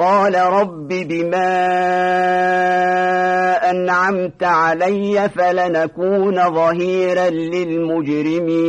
قال رب بما أنعمت علي فلنكون ظهيرا للمجرمين.